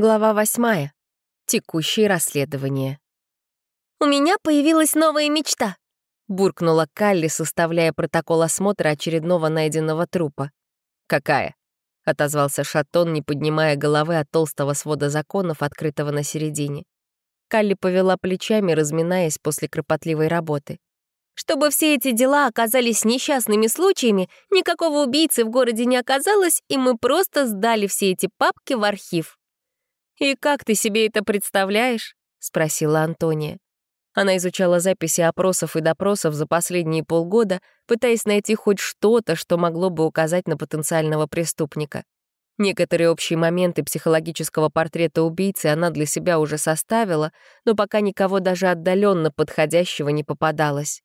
Глава восьмая. Текущие расследования. «У меня появилась новая мечта», — буркнула Калли, составляя протокол осмотра очередного найденного трупа. «Какая?» — отозвался Шатон, не поднимая головы от толстого свода законов, открытого на середине. Калли повела плечами, разминаясь после кропотливой работы. «Чтобы все эти дела оказались несчастными случаями, никакого убийцы в городе не оказалось, и мы просто сдали все эти папки в архив». «И как ты себе это представляешь?» — спросила Антония. Она изучала записи опросов и допросов за последние полгода, пытаясь найти хоть что-то, что могло бы указать на потенциального преступника. Некоторые общие моменты психологического портрета убийцы она для себя уже составила, но пока никого даже отдаленно подходящего не попадалось.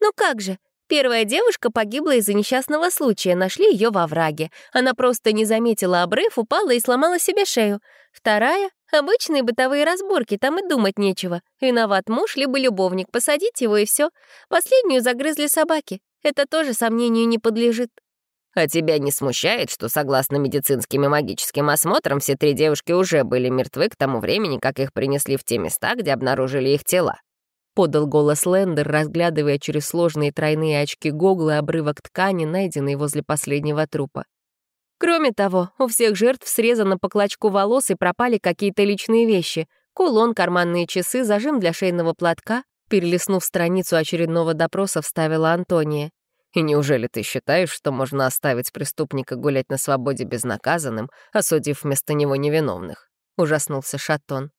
«Ну как же, Первая девушка погибла из-за несчастного случая, нашли ее во враге. Она просто не заметила обрыв, упала и сломала себе шею. Вторая — обычные бытовые разборки, там и думать нечего. Виноват муж либо любовник, посадить его и все. Последнюю загрызли собаки. Это тоже сомнению не подлежит. А тебя не смущает, что, согласно медицинским и магическим осмотрам, все три девушки уже были мертвы к тому времени, как их принесли в те места, где обнаружили их тела? — подал голос Лендер, разглядывая через сложные тройные очки Гоглы обрывок ткани, найденный возле последнего трупа. Кроме того, у всех жертв срезано по клочку волос и пропали какие-то личные вещи — кулон, карманные часы, зажим для шейного платка. Перелистнув страницу очередного допроса, вставила Антония. «И неужели ты считаешь, что можно оставить преступника гулять на свободе безнаказанным, осудив вместо него невиновных?» — ужаснулся Шатон.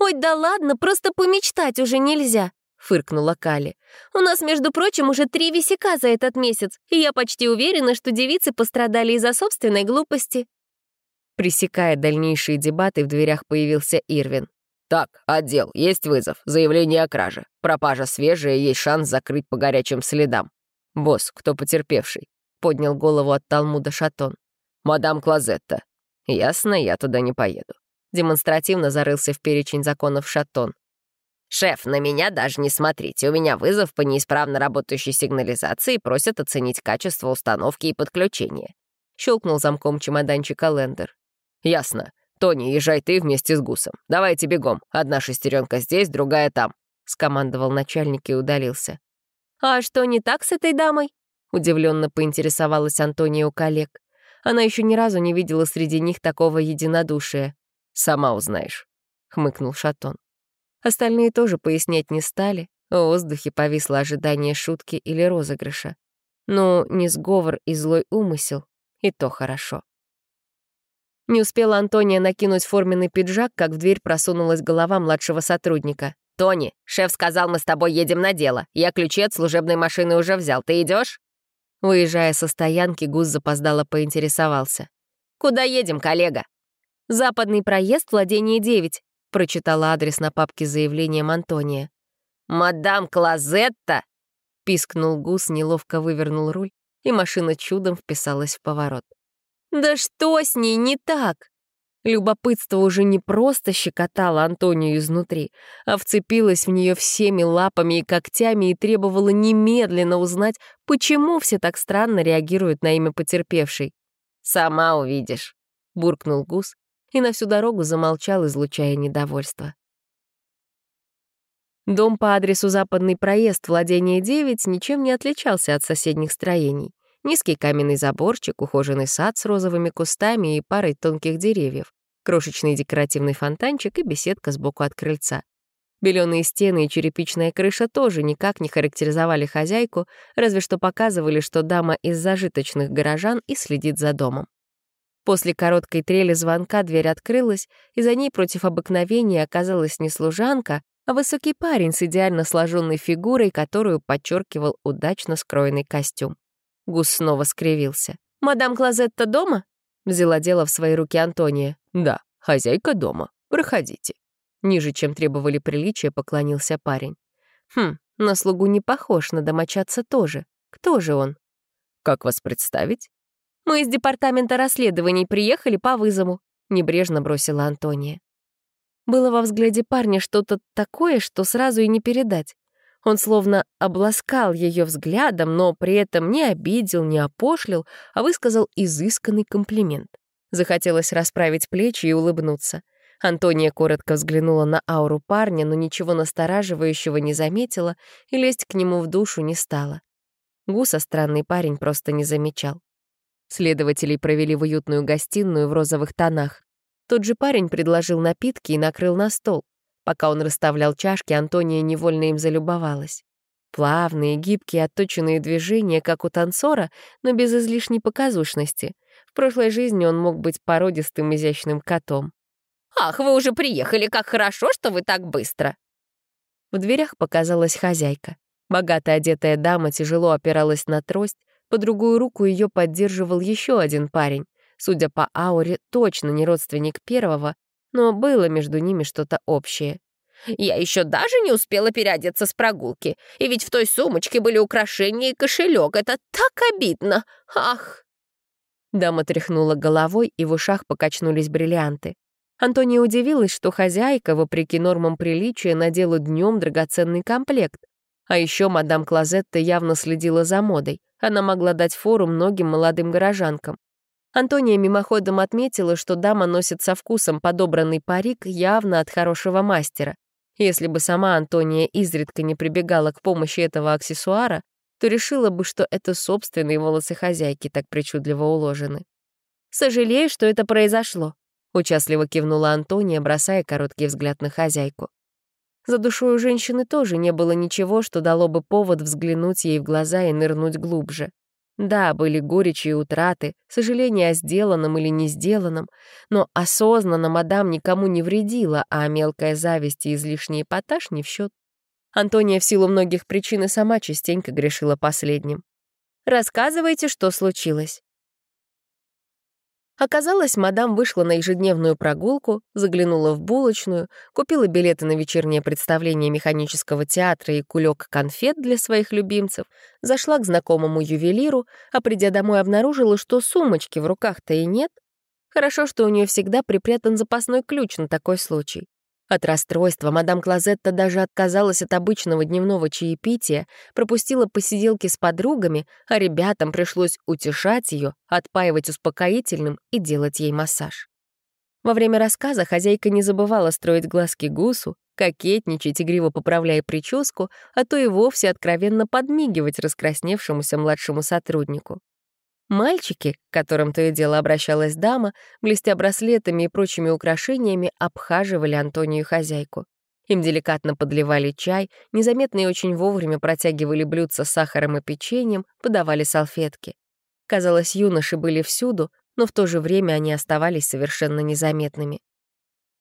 «Ой, да ладно, просто помечтать уже нельзя», — фыркнула Кали. «У нас, между прочим, уже три висяка за этот месяц, и я почти уверена, что девицы пострадали из-за собственной глупости». Пресекая дальнейшие дебаты, в дверях появился Ирвин. «Так, отдел, есть вызов, заявление о краже. Пропажа свежая, есть шанс закрыть по горячим следам. Босс, кто потерпевший?» — поднял голову от Талмуда Шатон. «Мадам Клозетта. Ясно, я туда не поеду демонстративно зарылся в перечень законов Шатон. «Шеф, на меня даже не смотрите. У меня вызов по неисправно работающей сигнализации и просят оценить качество установки и подключения». Щелкнул замком чемоданчика Лендер. «Ясно. Тони, езжай ты вместе с Гусом. Давайте бегом. Одна шестеренка здесь, другая там», — скомандовал начальник и удалился. «А что не так с этой дамой?» — удивленно поинтересовалась Антония у коллег. Она еще ни разу не видела среди них такого единодушия. Сама узнаешь», — хмыкнул Шатон. Остальные тоже пояснять не стали. В воздухе повисло ожидание шутки или розыгрыша. Ну, не сговор и злой умысел, и то хорошо. Не успела Антония накинуть форменный пиджак, как в дверь просунулась голова младшего сотрудника. «Тони, шеф сказал, мы с тобой едем на дело. Я ключи от служебной машины уже взял. Ты идешь? Выезжая со стоянки, Гуз запоздало поинтересовался. «Куда едем, коллега?» «Западный проезд, владение 9», — прочитала адрес на папке с заявлением Антония. «Мадам Клозетта!» — пискнул гус, неловко вывернул руль, и машина чудом вписалась в поворот. «Да что с ней не так?» Любопытство уже не просто щекотало Антонию изнутри, а вцепилось в нее всеми лапами и когтями и требовало немедленно узнать, почему все так странно реагируют на имя потерпевшей. «Сама увидишь», — буркнул гус и на всю дорогу замолчал, излучая недовольство. Дом по адресу Западный проезд, владение 9, ничем не отличался от соседних строений. Низкий каменный заборчик, ухоженный сад с розовыми кустами и парой тонких деревьев, крошечный декоративный фонтанчик и беседка сбоку от крыльца. Белёные стены и черепичная крыша тоже никак не характеризовали хозяйку, разве что показывали, что дама из зажиточных горожан и следит за домом. После короткой трели звонка дверь открылась, и за ней против обыкновения оказалась не служанка, а высокий парень с идеально сложенной фигурой, которую подчеркивал удачно скроенный костюм. Гус снова скривился. «Мадам Клозетта дома?» — взяла дело в свои руки Антония. «Да, хозяйка дома. Проходите». Ниже, чем требовали приличия, поклонился парень. «Хм, на слугу не похож, на домочадца тоже. Кто же он?» «Как вас представить?» Мы из департамента расследований приехали по вызову», — небрежно бросила Антония. Было во взгляде парня что-то такое, что сразу и не передать. Он словно обласкал ее взглядом, но при этом не обидел, не опошлил, а высказал изысканный комплимент. Захотелось расправить плечи и улыбнуться. Антония коротко взглянула на ауру парня, но ничего настораживающего не заметила и лезть к нему в душу не стала. Гуса странный парень просто не замечал. Следователей провели в уютную гостиную в розовых тонах. Тот же парень предложил напитки и накрыл на стол. Пока он расставлял чашки, Антония невольно им залюбовалась. Плавные, гибкие, отточенные движения, как у танцора, но без излишней показушности. В прошлой жизни он мог быть породистым, изящным котом. «Ах, вы уже приехали, как хорошо, что вы так быстро!» В дверях показалась хозяйка. Богато одетая дама тяжело опиралась на трость, по другую руку ее поддерживал еще один парень. Судя по ауре, точно не родственник первого, но было между ними что-то общее. «Я еще даже не успела переодеться с прогулки, и ведь в той сумочке были украшения и кошелек. Это так обидно! Ах!» Дама тряхнула головой, и в ушах покачнулись бриллианты. Антония удивилась, что хозяйка, вопреки нормам приличия, надела днем драгоценный комплект. А еще мадам Клозетта явно следила за модой. Она могла дать фору многим молодым горожанкам. Антония мимоходом отметила, что дама носит со вкусом подобранный парик явно от хорошего мастера. Если бы сама Антония изредка не прибегала к помощи этого аксессуара, то решила бы, что это собственные волосы хозяйки так причудливо уложены. «Сожалею, что это произошло», — участливо кивнула Антония, бросая короткий взгляд на хозяйку. За душой у женщины тоже не было ничего, что дало бы повод взглянуть ей в глаза и нырнуть глубже. Да, были горечи и утраты, сожаления о сделанном или не сделанном, но осознанно мадам никому не вредила, а мелкая зависть и излишний эпатаж не в счет. Антония в силу многих причин и сама частенько грешила последним. «Рассказывайте, что случилось». Оказалось, мадам вышла на ежедневную прогулку, заглянула в булочную, купила билеты на вечернее представление механического театра и кулек конфет для своих любимцев, зашла к знакомому ювелиру, а придя домой обнаружила, что сумочки в руках-то и нет. Хорошо, что у нее всегда припрятан запасной ключ на такой случай. От расстройства мадам Клозетта даже отказалась от обычного дневного чаепития, пропустила посиделки с подругами, а ребятам пришлось утешать ее, отпаивать успокоительным и делать ей массаж. Во время рассказа хозяйка не забывала строить глазки гусу, кокетничать, игриво поправляя прическу, а то и вовсе откровенно подмигивать раскрасневшемуся младшему сотруднику. Мальчики, к которым то и дело обращалась дама, блестя браслетами и прочими украшениями, обхаживали Антонию хозяйку. Им деликатно подливали чай, незаметно и очень вовремя протягивали блюдца с сахаром и печеньем, подавали салфетки. Казалось, юноши были всюду, но в то же время они оставались совершенно незаметными.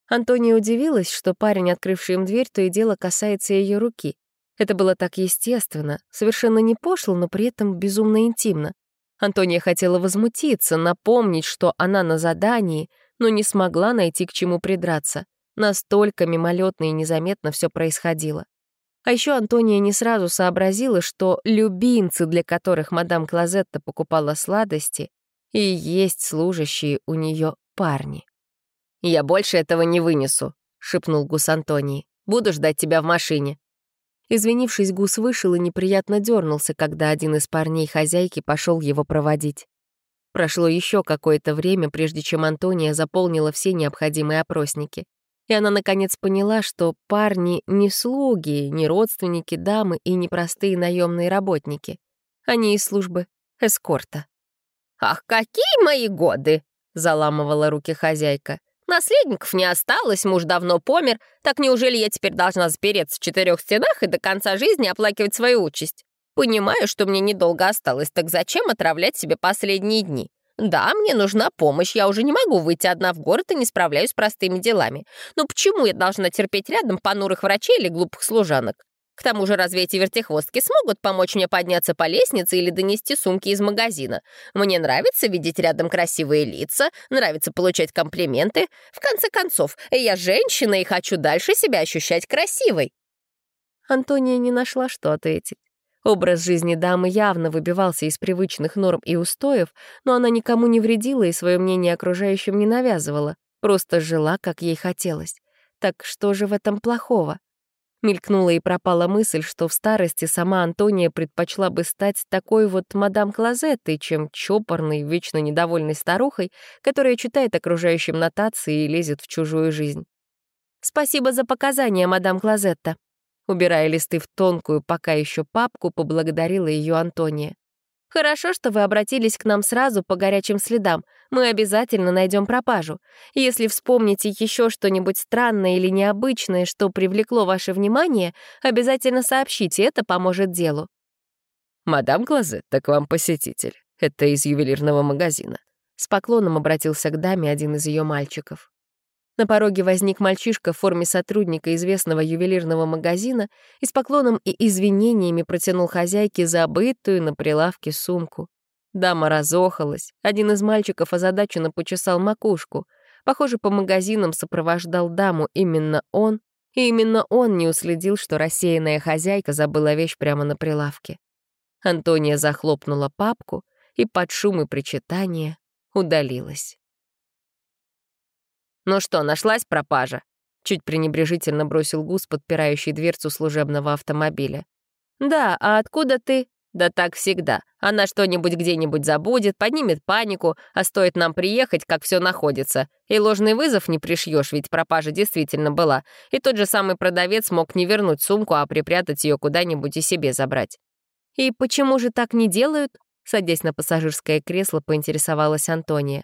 Антония удивилась, что парень, открывший им дверь, то и дело касается ее руки. Это было так естественно, совершенно не пошло, но при этом безумно интимно. Антония хотела возмутиться, напомнить, что она на задании, но не смогла найти к чему придраться. Настолько мимолетно и незаметно все происходило. А еще Антония не сразу сообразила, что любимцы, для которых мадам Клозетта покупала сладости, и есть служащие у нее парни. «Я больше этого не вынесу», — шепнул Гус Антонии. «Буду ждать тебя в машине». Извинившись, гус вышел и неприятно дернулся, когда один из парней хозяйки пошел его проводить. Прошло еще какое-то время, прежде чем Антония заполнила все необходимые опросники. И она, наконец, поняла, что парни не слуги, не родственники дамы и не простые наемные работники. Они из службы эскорта. «Ах, какие мои годы!» — заламывала руки хозяйка. Наследников не осталось, муж давно помер. Так неужели я теперь должна запереться в четырех стенах и до конца жизни оплакивать свою участь? Понимаю, что мне недолго осталось, так зачем отравлять себе последние дни? Да, мне нужна помощь, я уже не могу выйти одна в город и не справляюсь с простыми делами. Но почему я должна терпеть рядом понурых врачей или глупых служанок? К тому же, разве эти вертихвостки смогут помочь мне подняться по лестнице или донести сумки из магазина? Мне нравится видеть рядом красивые лица, нравится получать комплименты. В конце концов, я женщина и хочу дальше себя ощущать красивой. Антония не нашла, что ответить. Образ жизни дамы явно выбивался из привычных норм и устоев, но она никому не вредила и свое мнение окружающим не навязывала, просто жила, как ей хотелось. Так что же в этом плохого? Мелькнула и пропала мысль, что в старости сама Антония предпочла бы стать такой вот мадам Клозеттой, чем чопорной, вечно недовольной старухой, которая читает окружающим нотации и лезет в чужую жизнь. «Спасибо за показания, мадам Клозетта». Убирая листы в тонкую, пока еще папку, поблагодарила ее Антония. Хорошо, что вы обратились к нам сразу по горячим следам. Мы обязательно найдем пропажу. Если вспомните еще что-нибудь странное или необычное, что привлекло ваше внимание, обязательно сообщите, это поможет делу». «Мадам Глазе, так вам посетитель. Это из ювелирного магазина». С поклоном обратился к даме один из ее мальчиков. На пороге возник мальчишка в форме сотрудника известного ювелирного магазина и с поклоном и извинениями протянул хозяйке забытую на прилавке сумку. Дама разохалась. Один из мальчиков озадаченно почесал макушку. Похоже, по магазинам сопровождал даму именно он, и именно он не уследил, что рассеянная хозяйка забыла вещь прямо на прилавке. Антония захлопнула папку и под шум и причитания удалилась. «Ну что, нашлась пропажа?» Чуть пренебрежительно бросил Гус, подпирающий дверцу служебного автомобиля. «Да, а откуда ты?» «Да так всегда. Она что-нибудь где-нибудь забудет, поднимет панику, а стоит нам приехать, как все находится. И ложный вызов не пришьешь, ведь пропажа действительно была. И тот же самый продавец мог не вернуть сумку, а припрятать ее куда-нибудь и себе забрать». «И почему же так не делают?» Садясь на пассажирское кресло, поинтересовалась Антония.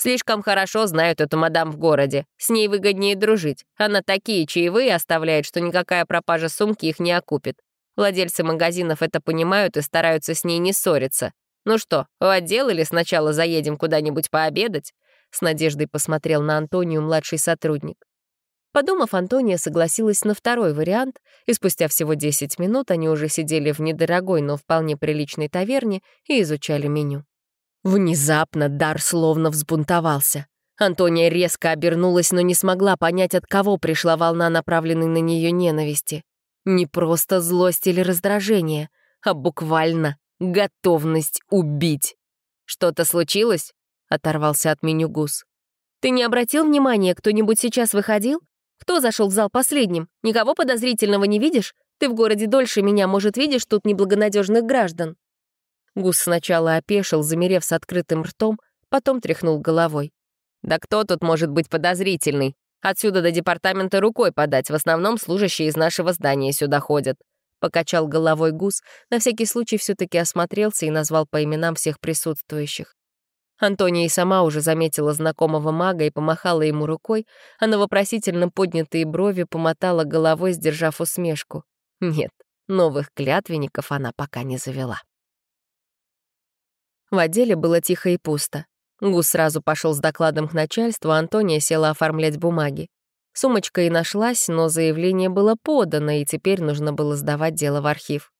Слишком хорошо знают эту мадам в городе. С ней выгоднее дружить. Она такие чаевые оставляет, что никакая пропажа сумки их не окупит. Владельцы магазинов это понимают и стараются с ней не ссориться. Ну что, в отдел или сначала заедем куда-нибудь пообедать?» С надеждой посмотрел на Антонию младший сотрудник. Подумав, Антония согласилась на второй вариант, и спустя всего 10 минут они уже сидели в недорогой, но вполне приличной таверне и изучали меню. Внезапно дар словно взбунтовался. Антония резко обернулась, но не смогла понять, от кого пришла волна, направленной на нее ненависти. Не просто злость или раздражение, а буквально готовность убить. «Что-то случилось?» — оторвался от меню гус. «Ты не обратил внимания, кто-нибудь сейчас выходил? Кто зашел в зал последним? Никого подозрительного не видишь? Ты в городе дольше меня, может, видишь тут неблагонадежных граждан?» Гус сначала опешил, замерев с открытым ртом, потом тряхнул головой. «Да кто тут может быть подозрительный? Отсюда до департамента рукой подать, в основном служащие из нашего здания сюда ходят». Покачал головой Гус, на всякий случай все таки осмотрелся и назвал по именам всех присутствующих. Антония и сама уже заметила знакомого мага и помахала ему рукой, а на вопросительно поднятые брови помотала головой, сдержав усмешку. Нет, новых клятвенников она пока не завела. В отделе было тихо и пусто. Гус сразу пошел с докладом к начальству, а Антония села оформлять бумаги. Сумочка и нашлась, но заявление было подано, и теперь нужно было сдавать дело в архив.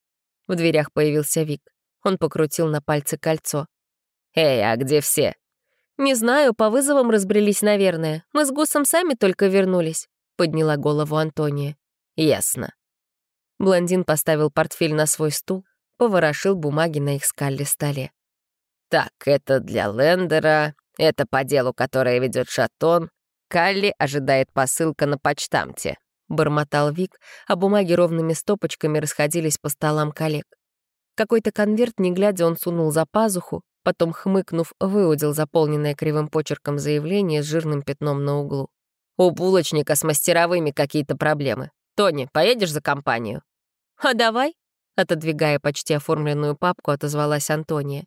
В дверях появился Вик. Он покрутил на пальце кольцо. «Эй, а где все?» «Не знаю, по вызовам разбрелись, наверное. Мы с Гусом сами только вернулись», — подняла голову Антония. «Ясно». Блондин поставил портфель на свой стул, поворошил бумаги на их скале столе. Так, это для Лендера, это по делу, которое ведет Шатон. Калли ожидает посылка на почтамте. Бормотал Вик, а бумаги ровными стопочками расходились по столам коллег. Какой-то конверт, не глядя, он сунул за пазуху, потом, хмыкнув, выудил заполненное кривым почерком заявление с жирным пятном на углу. «У булочника с мастеровыми какие-то проблемы. Тони, поедешь за компанию?» «А давай», — отодвигая почти оформленную папку, отозвалась Антония.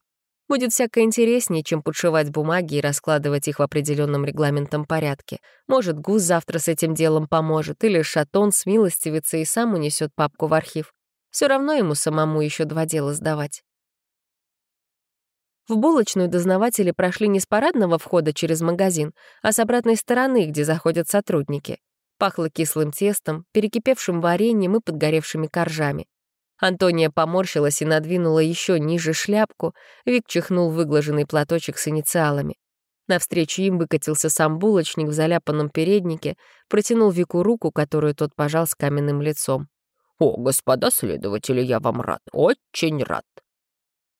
Будет всяко интереснее, чем подшивать бумаги и раскладывать их в определенном регламентном порядке. Может, Гуз завтра с этим делом поможет, или Шатон смилостивится и сам унесет папку в архив. Все равно ему самому еще два дела сдавать. В булочную дознаватели прошли не с парадного входа через магазин, а с обратной стороны, где заходят сотрудники. Пахло кислым тестом, перекипевшим вареньем и подгоревшими коржами. Антония поморщилась и надвинула еще ниже шляпку. Вик чихнул выглаженный платочек с инициалами. Навстречу им выкатился сам булочник в заляпанном переднике, протянул Вику руку, которую тот пожал с каменным лицом. «О, господа следователи, я вам рад, очень рад!»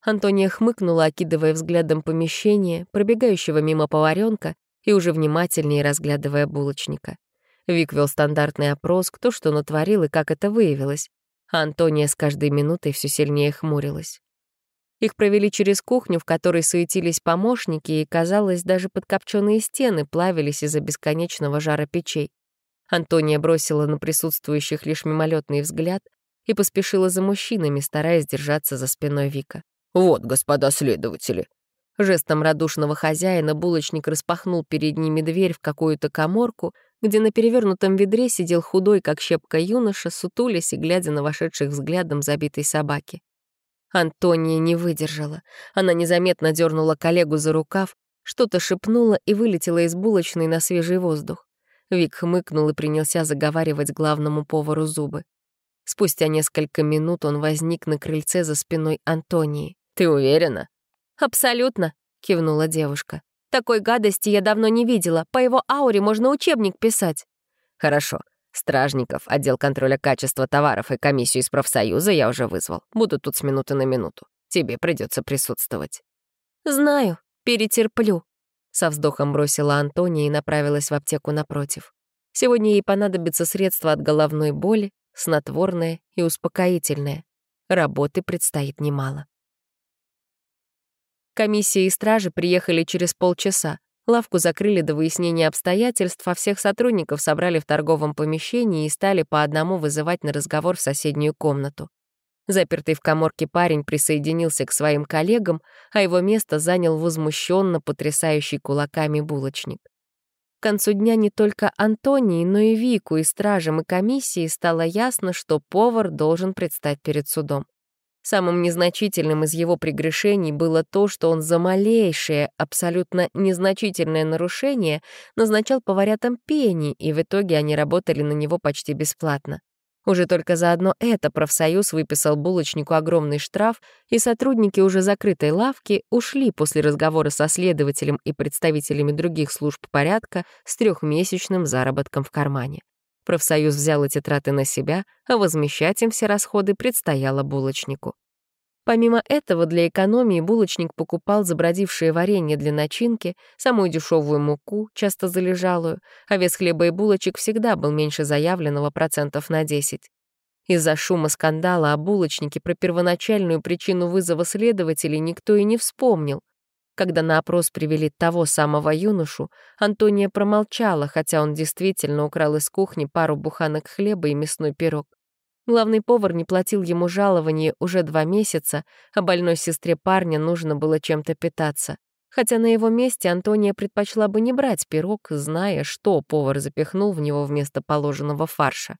Антония хмыкнула, окидывая взглядом помещение, пробегающего мимо поваренка и уже внимательнее разглядывая булочника. Вик вел стандартный опрос, кто что натворил и как это выявилось. А Антония с каждой минутой все сильнее хмурилась. Их провели через кухню, в которой суетились помощники, и, казалось, даже подкопченные стены плавились из-за бесконечного жара печей. Антония бросила на присутствующих лишь мимолетный взгляд и поспешила за мужчинами, стараясь держаться за спиной Вика. «Вот, господа следователи!» Жестом радушного хозяина булочник распахнул перед ними дверь в какую-то коморку, где на перевернутом ведре сидел худой, как щепка юноша, сутулясь и глядя на вошедших взглядом забитой собаки. Антония не выдержала. Она незаметно дернула коллегу за рукав, что-то шепнула и вылетела из булочной на свежий воздух. Вик хмыкнул и принялся заговаривать главному повару зубы. Спустя несколько минут он возник на крыльце за спиной Антонии. «Ты уверена?» «Абсолютно», — кивнула девушка. «Такой гадости я давно не видела. По его ауре можно учебник писать». «Хорошо. Стражников, отдел контроля качества товаров и комиссию из профсоюза я уже вызвал. Буду тут с минуты на минуту. Тебе придется присутствовать». «Знаю, перетерплю», — со вздохом бросила Антония и направилась в аптеку напротив. Сегодня ей понадобится средство от головной боли, снотворное и успокоительное. Работы предстоит немало. Комиссия и стражи приехали через полчаса. Лавку закрыли до выяснения обстоятельств, а всех сотрудников собрали в торговом помещении и стали по одному вызывать на разговор в соседнюю комнату. Запертый в коморке парень присоединился к своим коллегам, а его место занял возмущенно потрясающий кулаками булочник. К концу дня не только Антонии, но и Вику, и стражам, и комиссии стало ясно, что повар должен предстать перед судом. Самым незначительным из его прегрешений было то, что он за малейшее, абсолютно незначительное нарушение назначал поварятам пени, и в итоге они работали на него почти бесплатно. Уже только за одно это профсоюз выписал булочнику огромный штраф, и сотрудники уже закрытой лавки ушли после разговора со следователем и представителями других служб порядка с трехмесячным заработком в кармане. Профсоюз взял эти траты на себя, а возмещать им все расходы предстояло булочнику. Помимо этого, для экономии булочник покупал забродившее варенье для начинки, самую дешевую муку, часто залежалую, а вес хлеба и булочек всегда был меньше заявленного процентов на 10. Из-за шума скандала о булочнике про первоначальную причину вызова следователей никто и не вспомнил. Когда на опрос привели того самого юношу, Антония промолчала, хотя он действительно украл из кухни пару буханок хлеба и мясной пирог. Главный повар не платил ему жалование уже два месяца, а больной сестре парня нужно было чем-то питаться. Хотя на его месте Антония предпочла бы не брать пирог, зная, что повар запихнул в него вместо положенного фарша.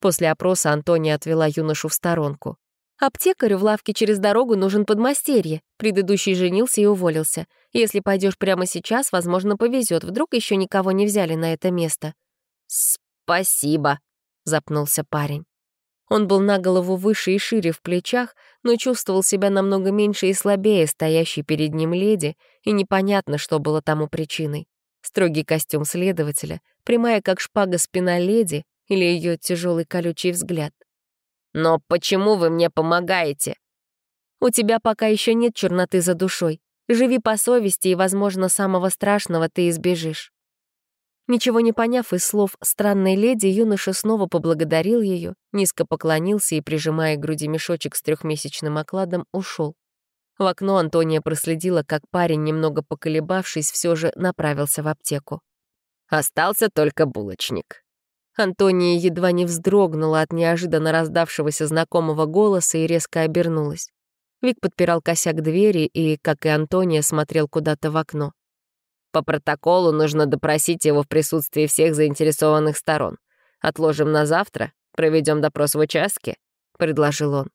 После опроса Антония отвела юношу в сторонку. Аптекарю в лавке через дорогу нужен подмастерье. Предыдущий женился и уволился. Если пойдешь прямо сейчас, возможно, повезет. Вдруг еще никого не взяли на это место. «Спасибо», — запнулся парень. Он был на голову выше и шире в плечах, но чувствовал себя намного меньше и слабее стоящей перед ним леди, и непонятно, что было тому причиной. Строгий костюм следователя, прямая как шпага спина леди или ее тяжелый колючий взгляд. «Но почему вы мне помогаете?» «У тебя пока еще нет черноты за душой. Живи по совести, и, возможно, самого страшного ты избежишь». Ничего не поняв из слов странной леди, юноша снова поблагодарил ее, низко поклонился и, прижимая к груди мешочек с трехмесячным окладом, ушел. В окно Антония проследила, как парень, немного поколебавшись, все же направился в аптеку. «Остался только булочник», Антония едва не вздрогнула от неожиданно раздавшегося знакомого голоса и резко обернулась. Вик подпирал косяк двери и, как и Антония, смотрел куда-то в окно. «По протоколу нужно допросить его в присутствии всех заинтересованных сторон. Отложим на завтра, проведем допрос в участке», — предложил он.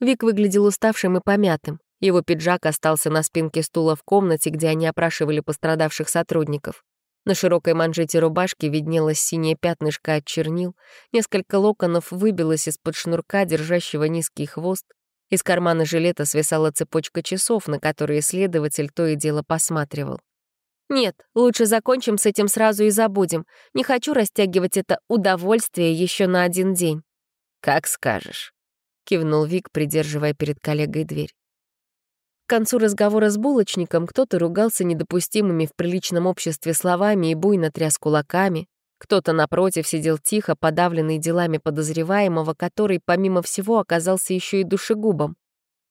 Вик выглядел уставшим и помятым. Его пиджак остался на спинке стула в комнате, где они опрашивали пострадавших сотрудников. На широкой манжете рубашки виднелось синее пятнышко от чернил, несколько локонов выбилось из-под шнурка, держащего низкий хвост. Из кармана жилета свисала цепочка часов, на которые следователь то и дело посматривал. «Нет, лучше закончим с этим сразу и забудем. Не хочу растягивать это удовольствие еще на один день». «Как скажешь», — кивнул Вик, придерживая перед коллегой дверь. К концу разговора с булочником кто-то ругался недопустимыми в приличном обществе словами и буйно тряс кулаками. Кто-то, напротив, сидел тихо, подавленный делами подозреваемого, который, помимо всего, оказался еще и душегубом.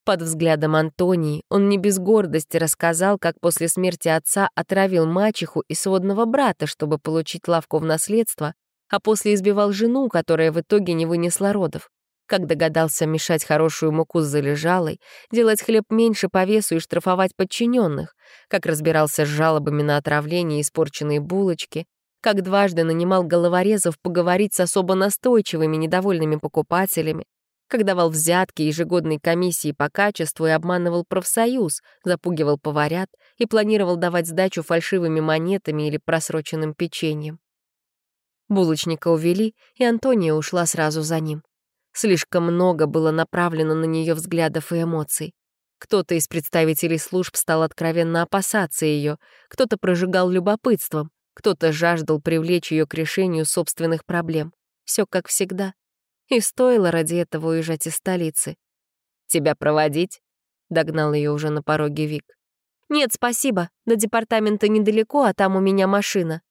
Под взглядом Антонии он не без гордости рассказал, как после смерти отца отравил мачеху и сводного брата, чтобы получить лавку в наследство, а после избивал жену, которая в итоге не вынесла родов. Как догадался мешать хорошую муку с залежалой, делать хлеб меньше по весу и штрафовать подчиненных, как разбирался с жалобами на отравление и испорченные булочки, как дважды нанимал головорезов поговорить с особо настойчивыми недовольными покупателями, как давал взятки ежегодной комиссии по качеству и обманывал профсоюз, запугивал поварят и планировал давать сдачу фальшивыми монетами или просроченным печеньем. Булочника увели, и Антония ушла сразу за ним. Слишком много было направлено на нее взглядов и эмоций. Кто-то из представителей служб стал откровенно опасаться ее, кто-то прожигал любопытством, кто-то жаждал привлечь ее к решению собственных проблем. Все как всегда. И стоило ради этого уезжать из столицы. «Тебя проводить?» — догнал ее уже на пороге Вик. «Нет, спасибо. До департамента недалеко, а там у меня машина».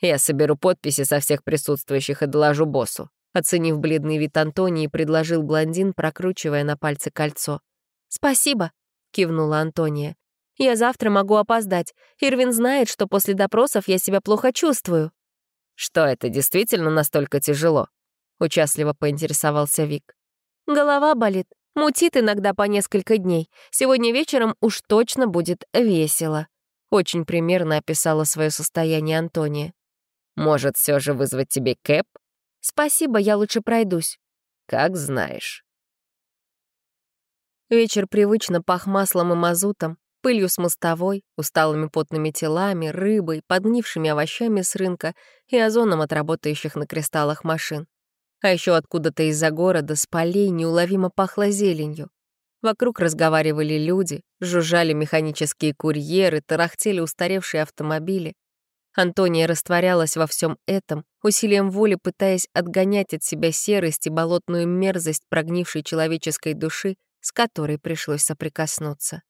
«Я соберу подписи со всех присутствующих и доложу боссу», оценив бледный вид Антонии, предложил блондин, прокручивая на пальце кольцо. «Спасибо», — кивнула Антония. «Я завтра могу опоздать. Ирвин знает, что после допросов я себя плохо чувствую». «Что это, действительно настолько тяжело?» — участливо поинтересовался Вик. «Голова болит. Мутит иногда по несколько дней. Сегодня вечером уж точно будет весело». Очень примерно описала свое состояние Антония. «Может, все же вызвать тебе кэп?» «Спасибо, я лучше пройдусь». «Как знаешь». Вечер привычно пах маслом и мазутом, пылью с мостовой, усталыми потными телами, рыбой, подгнившими овощами с рынка и озоном от работающих на кристаллах машин. А еще откуда-то из-за города с полей неуловимо пахло зеленью. Вокруг разговаривали люди, жужжали механические курьеры, тарахтели устаревшие автомобили. Антония растворялась во всем этом, усилием воли пытаясь отгонять от себя серость и болотную мерзость прогнившей человеческой души, с которой пришлось соприкоснуться.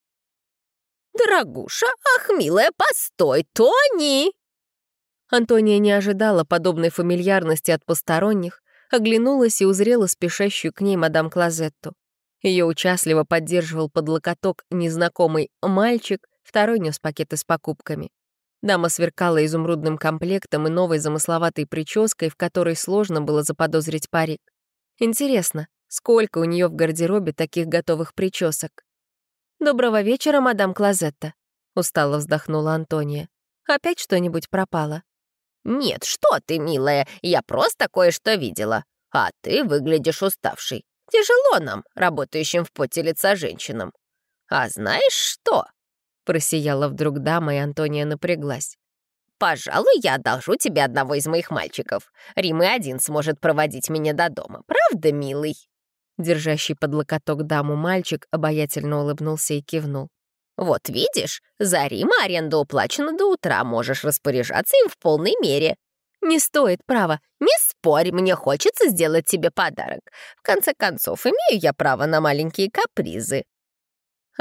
«Дорогуша, ах, милая, постой, Тони!» Антония не ожидала подобной фамильярности от посторонних, оглянулась и узрела спешащую к ней мадам Клозетту. Ее участливо поддерживал под локоток незнакомый мальчик, второй нес пакеты с покупками. Дама сверкала изумрудным комплектом и новой замысловатой прической, в которой сложно было заподозрить парик. Интересно, сколько у нее в гардеробе таких готовых причесок? «Доброго вечера, мадам Клозетта», — устало вздохнула Антония. «Опять что-нибудь пропало?» «Нет, что ты, милая, я просто кое-что видела. А ты выглядишь уставшей. Тяжело нам, работающим в поте лица женщинам. А знаешь что?» Просияла вдруг дама, и Антония напряглась. «Пожалуй, я одолжу тебе одного из моих мальчиков. Рим и один сможет проводить меня до дома. Правда, милый?» Держащий под локоток даму мальчик обаятельно улыбнулся и кивнул. «Вот видишь, за Рима аренда уплачена до утра, можешь распоряжаться им в полной мере». «Не стоит, право. Не спорь, мне хочется сделать тебе подарок. В конце концов, имею я право на маленькие капризы».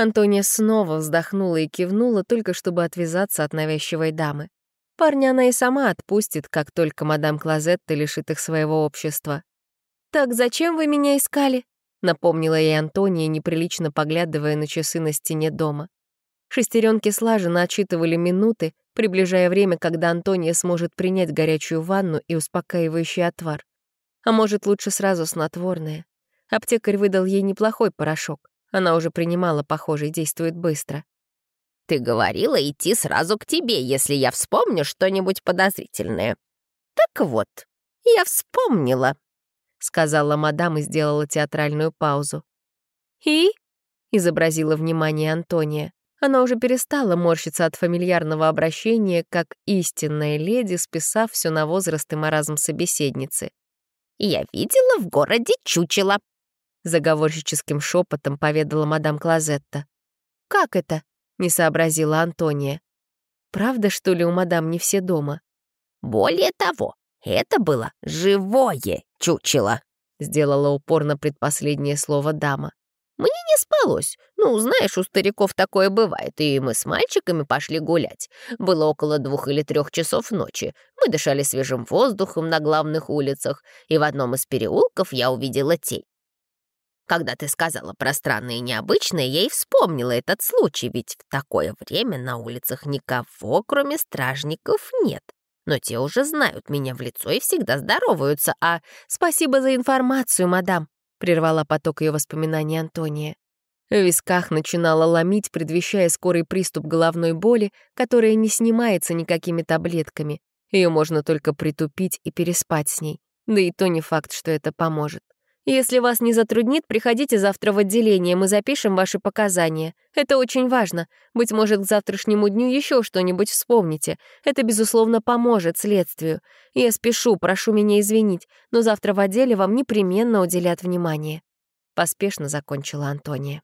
Антония снова вздохнула и кивнула, только чтобы отвязаться от навязчивой дамы. Парня она и сама отпустит, как только мадам Клозетта лишит их своего общества. «Так зачем вы меня искали?» — напомнила ей Антония, неприлично поглядывая на часы на стене дома. Шестеренки слаженно отчитывали минуты, приближая время, когда Антония сможет принять горячую ванну и успокаивающий отвар. А может, лучше сразу снотворное. Аптекарь выдал ей неплохой порошок. Она уже принимала, похожий, действует быстро. «Ты говорила идти сразу к тебе, если я вспомню что-нибудь подозрительное. Так вот, я вспомнила», — сказала мадам и сделала театральную паузу. «И?» — изобразила внимание Антония. Она уже перестала морщиться от фамильярного обращения, как истинная леди, списав все на возраст и маразм собеседницы. «Я видела в городе чучело», — заговорщическим шепотом поведала мадам Клозетта. «Как это?» — не сообразила Антония. «Правда, что ли, у мадам не все дома?» «Более того, это было живое чучело», — сделала упор на предпоследнее слово дама. Мне не спалось. Ну, знаешь, у стариков такое бывает, и мы с мальчиками пошли гулять. Было около двух или трех часов ночи. Мы дышали свежим воздухом на главных улицах, и в одном из переулков я увидела тень. Когда ты сказала про странное и необычное, я и вспомнила этот случай, ведь в такое время на улицах никого, кроме стражников, нет. Но те уже знают меня в лицо и всегда здороваются, а «Спасибо за информацию, мадам», — прервала поток ее воспоминаний Антония. В висках начинала ломить, предвещая скорый приступ головной боли, которая не снимается никакими таблетками. Ее можно только притупить и переспать с ней. Да и то не факт, что это поможет. Если вас не затруднит, приходите завтра в отделение, мы запишем ваши показания. Это очень важно. Быть может, к завтрашнему дню еще что-нибудь вспомните. Это, безусловно, поможет следствию. Я спешу, прошу меня извинить, но завтра в отделе вам непременно уделят внимание». Поспешно закончила Антония.